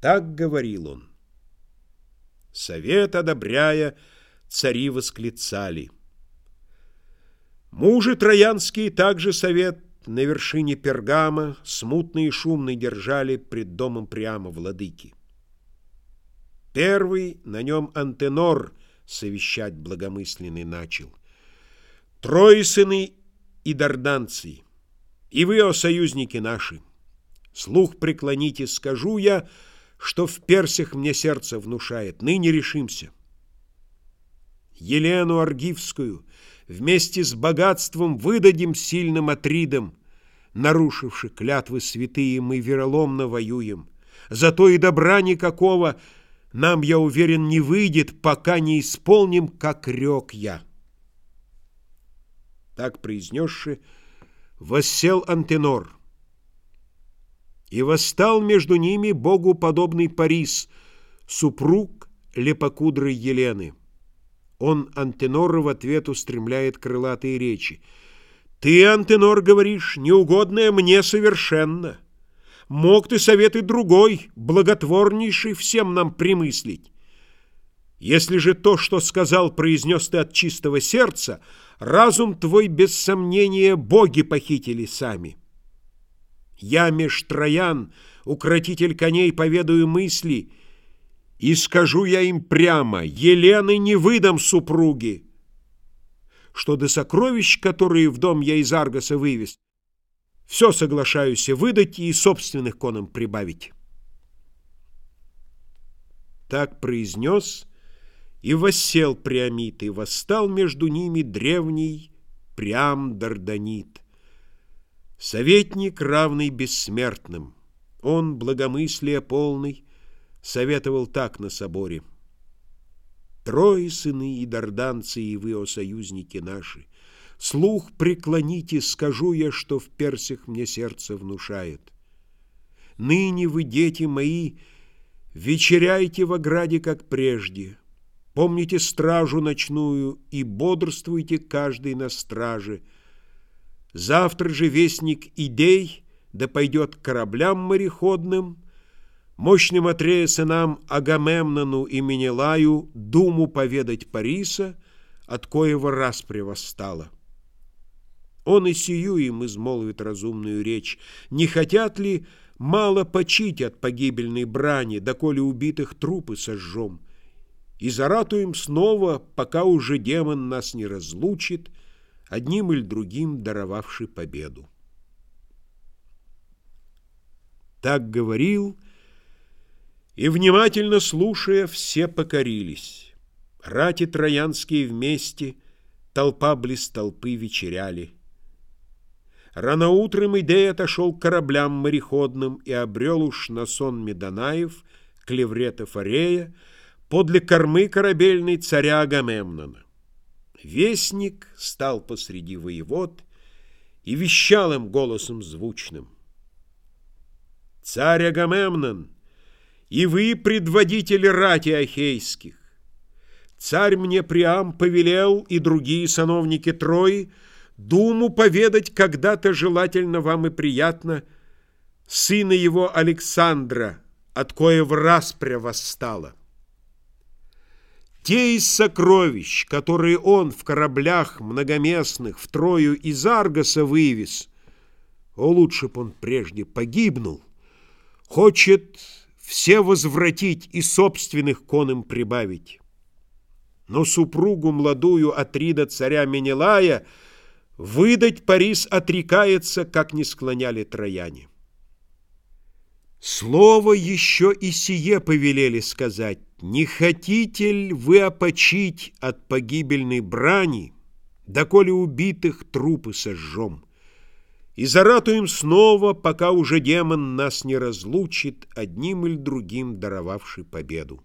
Так говорил он. Совет одобряя, цари восклицали. Мужи троянские также совет на вершине Пергама смутный и шумный держали пред домом прямо владыки. Первый на нем Антенор совещать благомысленный начал. Трое сыны и дарданцы, и вы, о союзники наши, слух преклоните, скажу я, что в персях мне сердце внушает, ныне решимся. Елену Аргивскую вместе с богатством выдадим сильным Атридам, нарушивши клятвы святые, мы вероломно воюем. Зато и добра никакого нам, я уверен, не выйдет, пока не исполним, как рек я. Так произнесши, воссел Антенор — и восстал между ними богу подобный Парис, супруг лепокудрой Елены. Он Антенора в ответ устремляет крылатые речи. «Ты, Антенор, говоришь, неугодное мне совершенно. Мог ты советы другой, благотворнейший всем нам примыслить. Если же то, что сказал, произнес ты от чистого сердца, разум твой, без сомнения, боги похитили сами». Я меж троян, укротитель коней, поведаю мысли, и скажу я им прямо, Елены не выдам супруги. Что до сокровищ, которые в дом я из Аргоса вывез, все соглашаюсь выдать и собственных конам прибавить. Так произнес и воссел Приамит, и восстал между ними древний Приам Дарданит. Советник, равный бессмертным, он, благомыслие полный, советовал так на соборе. Трое сыны и дарданцы, и вы, о союзники наши, слух преклоните, скажу я, что в персях мне сердце внушает. Ныне вы, дети мои, вечеряйте в ограде, как прежде, помните стражу ночную и бодрствуйте каждый на страже, Завтра же вестник идей да пойдет к кораблям мореходным, Мощным Атрея сынам Агамемнону и Менелаю Думу поведать Париса, от коего распря восстала. Он и сию им измолвит разумную речь, Не хотят ли мало почить от погибельной брани, Доколе убитых трупы сожжем, И заратуем снова, пока уже демон нас не разлучит, одним или другим даровавший победу. Так говорил, и, внимательно слушая, все покорились. Рати троянские вместе, толпа близ толпы вечеряли. Рано утром Идей отошел к кораблям мореходным и обрел уж на сон Медонаев, клеврета Фарея, подле кормы корабельной царя Агамемнона. Вестник стал посреди воевод и вещал им голосом звучным. «Царь Агамемнон, и вы, предводители рати Ахейских, царь мне Приам повелел и другие сановники Трои думу поведать когда-то желательно вам и приятно сына его Александра, от коего распря восстала. Те из сокровищ, которые он в кораблях многоместных в Трою из Аргоса вывез, о, лучше б он прежде погибнул, хочет все возвратить и собственных конам прибавить. Но супругу молодую Атрида царя Менелая выдать Парис отрекается, как не склоняли трояне. Слово еще и сие повелели сказать. Не хотите ли вы опочить от погибельной брани, доколе убитых трупы сожжем? И заратуем снова, пока уже демон нас не разлучит, одним или другим даровавший победу.